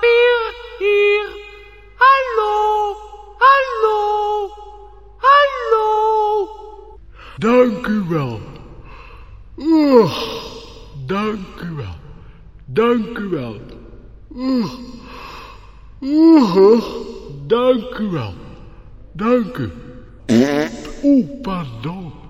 wir hier? Hallo, hallo, hallo. Dank u wel. Oh, dank u wel. Dank u wel. Oh, oh, dank u wel. Dank u. Oeh, pardon.